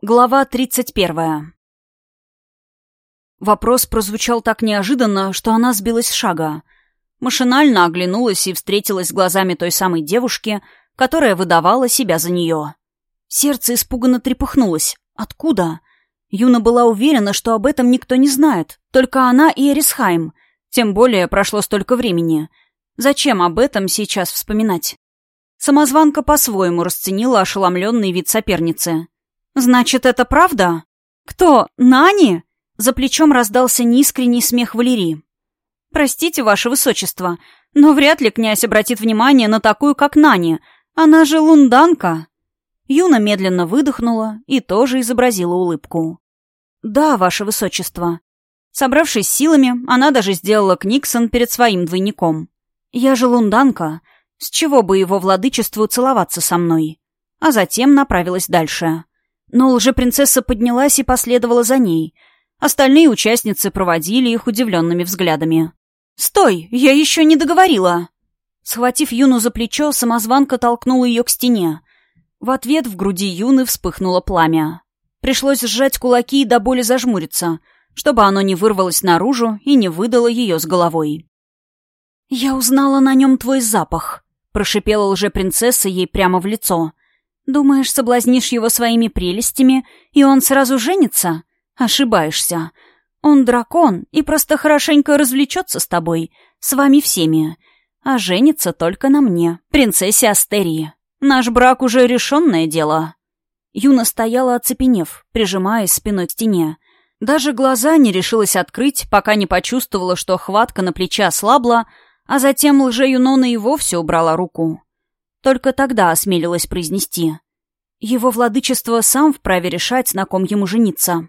Глава 31. Вопрос прозвучал так неожиданно, что она сбилась с шага. Машинально оглянулась и встретилась глазами той самой девушки, которая выдавала себя за нее. Сердце испуганно трепыхнулось. Откуда? Юна была уверена, что об этом никто не знает, только она и Эрисхайм. Тем более прошло столько времени. Зачем об этом сейчас вспоминать? Самозванка по-своему расценила ошеломленный вид соперницы. «Значит, это правда? Кто? Нани?» За плечом раздался неискренний смех Валерии. «Простите, ваше высочество, но вряд ли князь обратит внимание на такую, как Нани. Она же лунданка». Юна медленно выдохнула и тоже изобразила улыбку. «Да, ваше высочество». Собравшись силами, она даже сделала Книксон перед своим двойником. «Я же лунданка. С чего бы его владычеству целоваться со мной?» А затем направилась дальше. Но лжепринцесса поднялась и последовала за ней. Остальные участницы проводили их удивленными взглядами. «Стой! Я еще не договорила!» Схватив Юну за плечо, самозванка толкнула ее к стене. В ответ в груди Юны вспыхнуло пламя. Пришлось сжать кулаки и до боли зажмуриться, чтобы оно не вырвалось наружу и не выдало ее с головой. «Я узнала на нем твой запах», — прошипела лжепринцесса ей прямо в лицо. Думаешь, соблазнишь его своими прелестями, и он сразу женится? Ошибаешься. Он дракон и просто хорошенько развлечется с тобой, с вами всеми. А женится только на мне, принцессе Астерии. Наш брак уже решенное дело». Юна стояла оцепенев, прижимаясь спиной к стене. Даже глаза не решилась открыть, пока не почувствовала, что хватка на плече ослабла, а затем лже-юнона и вовсе убрала руку. Только тогда осмелилась произнести. Его владычество сам вправе решать, на ком ему жениться.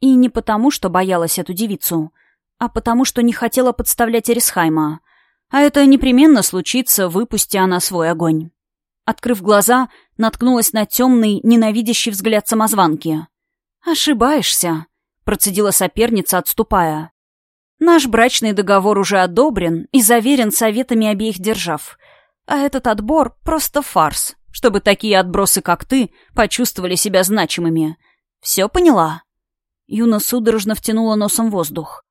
И не потому, что боялась эту девицу, а потому, что не хотела подставлять Эрисхайма. А это непременно случится, выпусти она свой огонь. Открыв глаза, наткнулась на темный, ненавидящий взгляд самозванки. «Ошибаешься», — процедила соперница, отступая. «Наш брачный договор уже одобрен и заверен советами обеих держав. А этот отбор — просто фарс, чтобы такие отбросы, как ты, почувствовали себя значимыми. Все поняла?» Юна судорожно втянула носом воздух.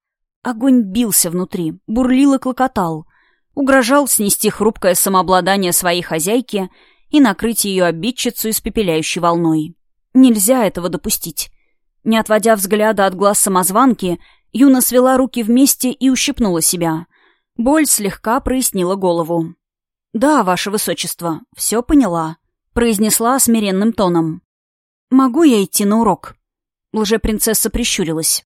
Огонь бился внутри, бурлил и клокотал. Угрожал снести хрупкое самообладание своей хозяйки и накрыть ее обидчицу испепеляющей волной. Нельзя этого допустить. Не отводя взгляда от глаз самозванки, Юна свела руки вместе и ущипнула себя. Боль слегка прояснила голову. «Да, ваше высочество, все поняла», — произнесла смиренным тоном. «Могу я идти на урок?» Лже-принцесса прищурилась.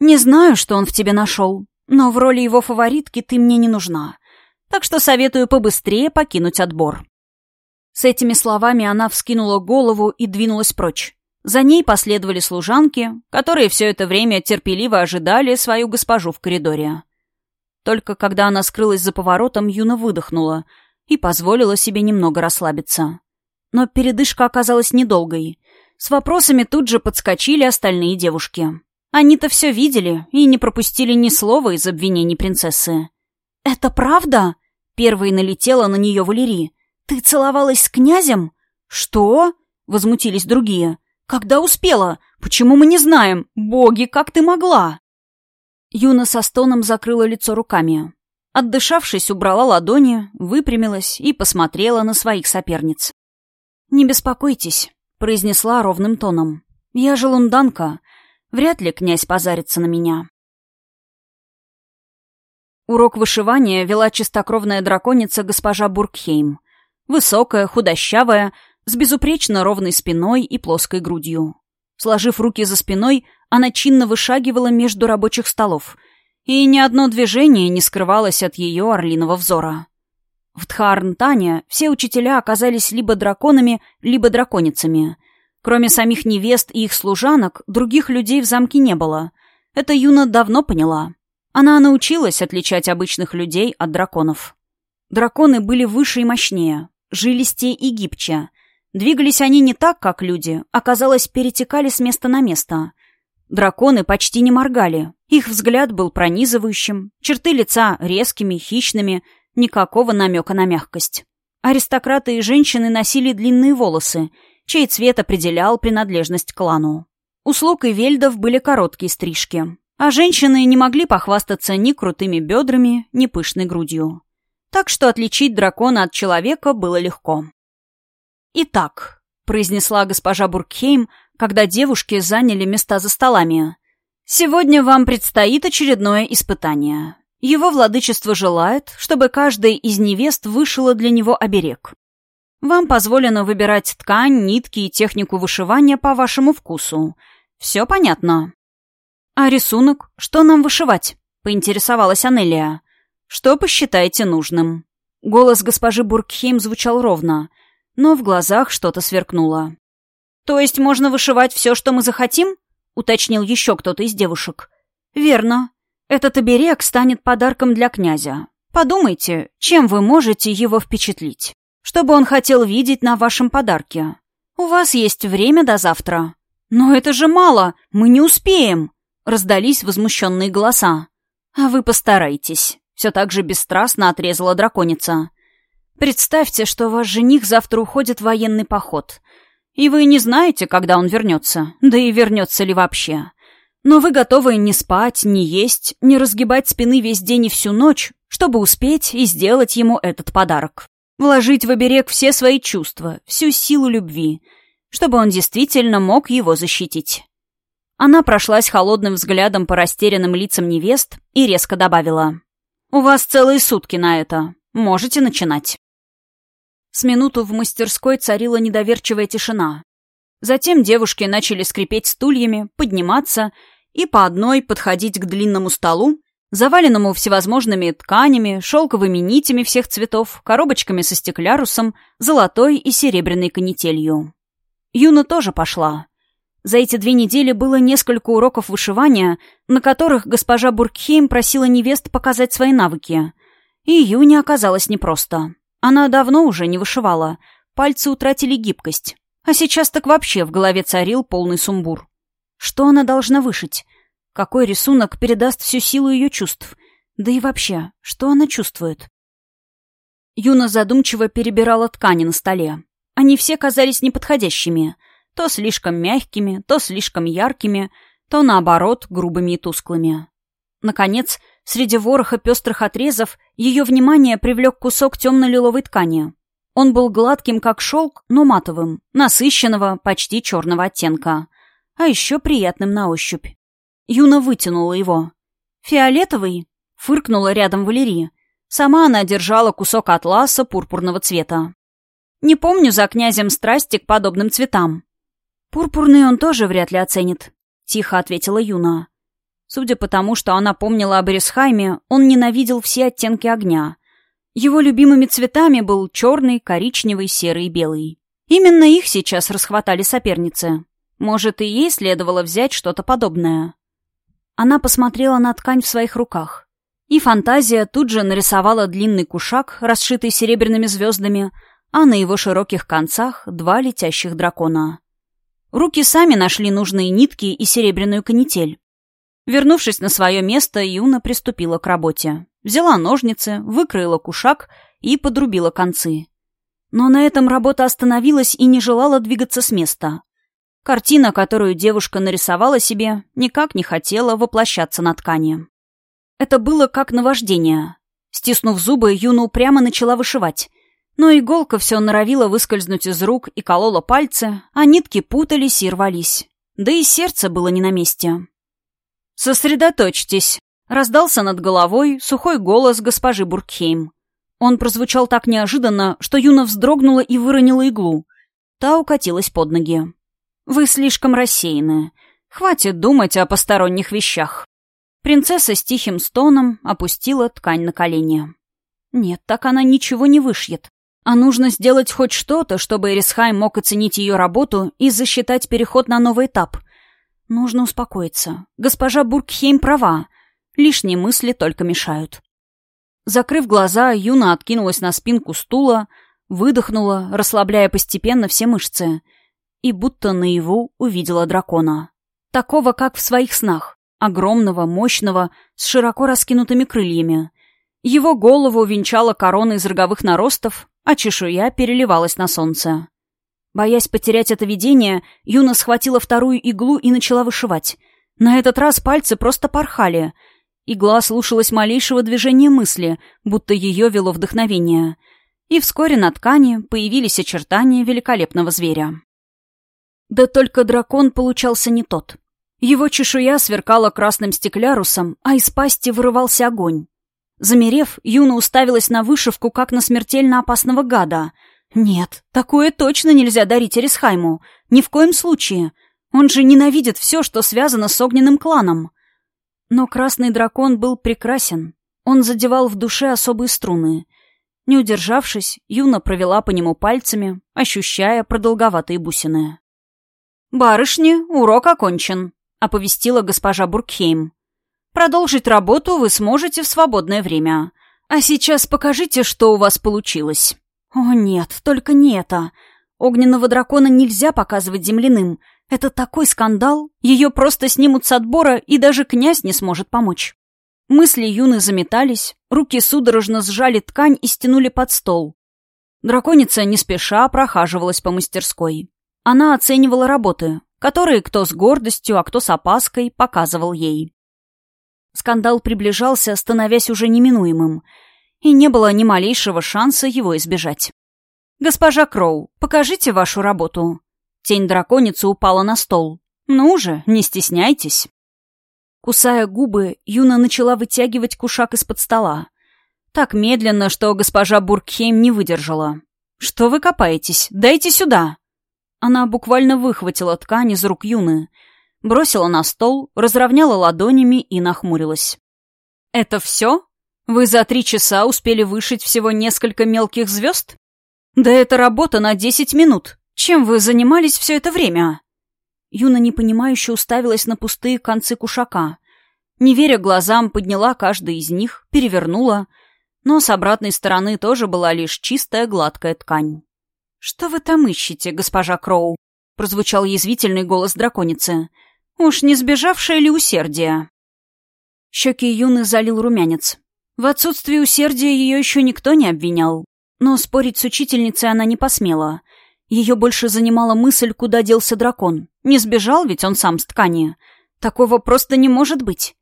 «Не знаю, что он в тебе нашел, но в роли его фаворитки ты мне не нужна, так что советую побыстрее покинуть отбор». С этими словами она вскинула голову и двинулась прочь. За ней последовали служанки, которые все это время терпеливо ожидали свою госпожу в коридоре. Только когда она скрылась за поворотом, Юна выдохнула — и позволила себе немного расслабиться. Но передышка оказалась недолгой. С вопросами тут же подскочили остальные девушки. Они-то все видели и не пропустили ни слова из обвинений принцессы. «Это правда?» — первой налетела на нее Валерий. «Ты целовалась с князем?» «Что?» — возмутились другие. «Когда успела? Почему мы не знаем? Боги, как ты могла?» Юна со стоном закрыла лицо руками. Отдышавшись, убрала ладони, выпрямилась и посмотрела на своих соперниц. «Не беспокойтесь», — произнесла ровным тоном. «Я же лунданка. Вряд ли князь позарится на меня». Урок вышивания вела чистокровная драконица госпожа Бургхейм. Высокая, худощавая, с безупречно ровной спиной и плоской грудью. Сложив руки за спиной, она чинно вышагивала между рабочих столов — и ни одно движение не скрывалось от ее орлиного взора. В Тхарнтане все учителя оказались либо драконами, либо драконицами. Кроме самих невест и их служанок, других людей в замке не было. Это Юна давно поняла. Она научилась отличать обычных людей от драконов. Драконы были выше и мощнее, жилистее и гибче. Двигались они не так, как люди, а, казалось, перетекали с места на место. Драконы почти не моргали. Их взгляд был пронизывающим, черты лица резкими, хищными, никакого намека на мягкость. Аристократы и женщины носили длинные волосы, чей цвет определял принадлежность к клану. У слуг и вельдов были короткие стрижки, а женщины не могли похвастаться ни крутыми бедрами, ни пышной грудью. Так что отличить дракона от человека было легко. «Итак», — произнесла госпожа Буркхейм, когда девушки заняли места за столами, «сегодня вам предстоит очередное испытание. Его владычество желает, чтобы каждая из невест вышила для него оберег. Вам позволено выбирать ткань, нитки и технику вышивания по вашему вкусу. Все понятно?» «А рисунок? Что нам вышивать?» — поинтересовалась Анелия. «Что посчитаете нужным?» Голос госпожи Бургхейм звучал ровно, но в глазах что-то сверкнуло. «То есть можно вышивать все, что мы захотим?» — уточнил еще кто-то из девушек. «Верно. Этот оберег станет подарком для князя. Подумайте, чем вы можете его впечатлить? Что бы он хотел видеть на вашем подарке? У вас есть время до завтра». «Но это же мало! Мы не успеем!» — раздались возмущенные голоса. «А вы постарайтесь», — все так же бесстрастно отрезала драконица. «Представьте, что ваш жених завтра уходит в военный поход, и вы не знаете, когда он вернется, да и вернется ли вообще. Но вы готовы не спать, не есть, не разгибать спины весь день и всю ночь, чтобы успеть и сделать ему этот подарок. Вложить в оберег все свои чувства, всю силу любви — чтобы он действительно мог его защитить. Она прошлась холодным взглядом по растерянным лицам невест и резко добавила. «У вас целые сутки на это. Можете начинать». С минуту в мастерской царила недоверчивая тишина. Затем девушки начали скрипеть стульями, подниматься и по одной подходить к длинному столу, заваленному всевозможными тканями, шелковыми нитями всех цветов, коробочками со стеклярусом, золотой и серебряной канителью. Юна тоже пошла. За эти две недели было несколько уроков вышивания, на которых госпожа Буркхейм просила невест показать свои навыки. И Юне оказалось непросто. Она давно уже не вышивала, пальцы утратили гибкость. А сейчас так вообще в голове царил полный сумбур. Что она должна вышить? Какой рисунок передаст всю силу ее чувств? Да и вообще, что она чувствует? Юна задумчиво перебирала ткани на столе. Они все казались неподходящими. То слишком мягкими, то слишком яркими, то, наоборот, грубыми и тусклыми. Наконец, среди вороха пестрых отрезов ее внимание привлек кусок темно-лиловой ткани. Он был гладким, как шелк, но матовым, насыщенного, почти черного оттенка. А еще приятным на ощупь. Юна вытянула его. «Фиолетовый?» — фыркнула рядом Валерия. Сама она держала кусок атласа пурпурного цвета. Не помню за князем страсти к подобным цветам. Пурпурный он тоже вряд ли оценит, тихо ответила Юна. Судя по тому, что она помнила об Эрисхайме, он ненавидел все оттенки огня. Его любимыми цветами был черный, коричневый, серый и белый. Именно их сейчас расхватали соперницы. Может, и ей следовало взять что-то подобное. Она посмотрела на ткань в своих руках. И фантазия тут же нарисовала длинный кушак, расшитый серебряными звездами, а на его широких концах два летящих дракона. Руки сами нашли нужные нитки и серебряную канитель. Вернувшись на свое место, Юна приступила к работе. Взяла ножницы, выкроила кушак и подрубила концы. Но на этом работа остановилась и не желала двигаться с места. Картина, которую девушка нарисовала себе, никак не хотела воплощаться на ткани. Это было как наваждение. Стиснув зубы, Юна упрямо начала вышивать. Но иголка все норовила выскользнуть из рук и колола пальцы, а нитки путались и рвались. Да и сердце было не на месте. «Сосредоточьтесь», — раздался над головой сухой голос госпожи Буркхейм. Он прозвучал так неожиданно, что Юна вздрогнула и выронила иглу. Та укатилась под ноги. «Вы слишком рассеяны. Хватит думать о посторонних вещах». Принцесса с тихим стоном опустила ткань на колени. Нет, так она ничего не вышьет. А нужно сделать хоть что-то, чтобы Эрисхайм мог оценить ее работу и засчитать переход на новый этап. Нужно успокоиться. Госпожа Бургхейм права. Лишние мысли только мешают. Закрыв глаза, Юна откинулась на спинку стула, выдохнула, расслабляя постепенно все мышцы. И будто наяву увидела дракона. Такого, как в своих снах. Огромного, мощного, с широко раскинутыми крыльями. Его голову венчала корона из роговых наростов, а чешуя переливалась на солнце. Боясь потерять это видение, Юна схватила вторую иглу и начала вышивать. На этот раз пальцы просто порхали. Игла слушалась малейшего движения мысли, будто ее вело вдохновение. И вскоре на ткани появились очертания великолепного зверя. Да только дракон получался не тот. Его чешуя сверкала красным стеклярусом, а из пасти вырывался огонь. Замерев, Юна уставилась на вышивку, как на смертельно опасного гада. Нет, такое точно нельзя дарить Эрисхайму. Ни в коем случае. Он же ненавидит все, что связано с огненным кланом. Но красный дракон был прекрасен. Он задевал в душе особые струны. Не удержавшись, Юна провела по нему пальцами, ощущая продолговатые бусины. «Барышни, урок окончен», — оповестила госпожа Буркхейм. «Продолжить работу вы сможете в свободное время. А сейчас покажите, что у вас получилось». «О нет, только не это. Огненного дракона нельзя показывать земляным. Это такой скандал. Ее просто снимут с отбора, и даже князь не сможет помочь». Мысли Юны заметались, руки судорожно сжали ткань и стянули под стол. Драконица не спеша прохаживалась по мастерской. Она оценивала работы, которые кто с гордостью, а кто с опаской показывал ей. Скандал приближался, становясь уже неминуемым, и не было ни малейшего шанса его избежать. «Госпожа Кроу, покажите вашу работу». Тень драконицы упала на стол. «Ну же, не стесняйтесь». Кусая губы, Юна начала вытягивать кушак из-под стола. Так медленно, что госпожа Бургхейм не выдержала. «Что вы копаетесь? Дайте сюда!» Она буквально выхватила ткань из рук Юны, бросила на стол, разровняла ладонями и нахмурилась. «Это все? Вы за три часа успели вышить всего несколько мелких звезд? Да это работа на десять минут. Чем вы занимались все это время?» Юна непонимающе уставилась на пустые концы кушака. Не веря глазам, подняла каждый из них, перевернула, но с обратной стороны тоже была лишь чистая гладкая ткань. «Что вы там ищете, госпожа Кроу?» — прозвучал язвительный голос драконицы. «Уж не сбежавшее ли усердие?» Щеки Юны залил румянец. В отсутствии усердия ее еще никто не обвинял. Но спорить с учительницей она не посмела. Ее больше занимала мысль, куда делся дракон. Не сбежал ведь он сам с ткани. Такого просто не может быть.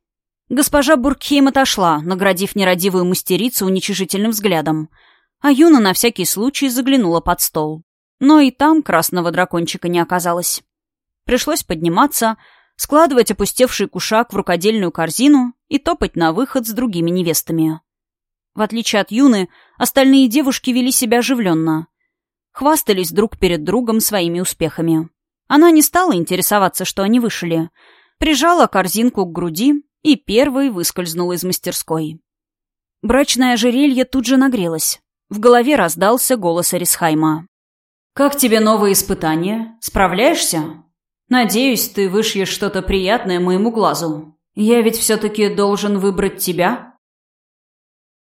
Госпожа Буркхейм отошла, наградив нерадивую мастерицу уничижительным взглядом — а Юна на всякий случай заглянула под стол. Но и там красного дракончика не оказалось. Пришлось подниматься, складывать опустевший кушак в рукодельную корзину и топать на выход с другими невестами. В отличие от Юны, остальные девушки вели себя оживленно. Хвастались друг перед другом своими успехами. Она не стала интересоваться, что они вышли. Прижала корзинку к груди и первой выскользнула из мастерской. Брачное ожерелье тут же нагрелось. В голове раздался голос Эрисхайма. «Как тебе новые испытания? Справляешься? Надеюсь, ты вышьешь что-то приятное моему глазу. Я ведь все-таки должен выбрать тебя?»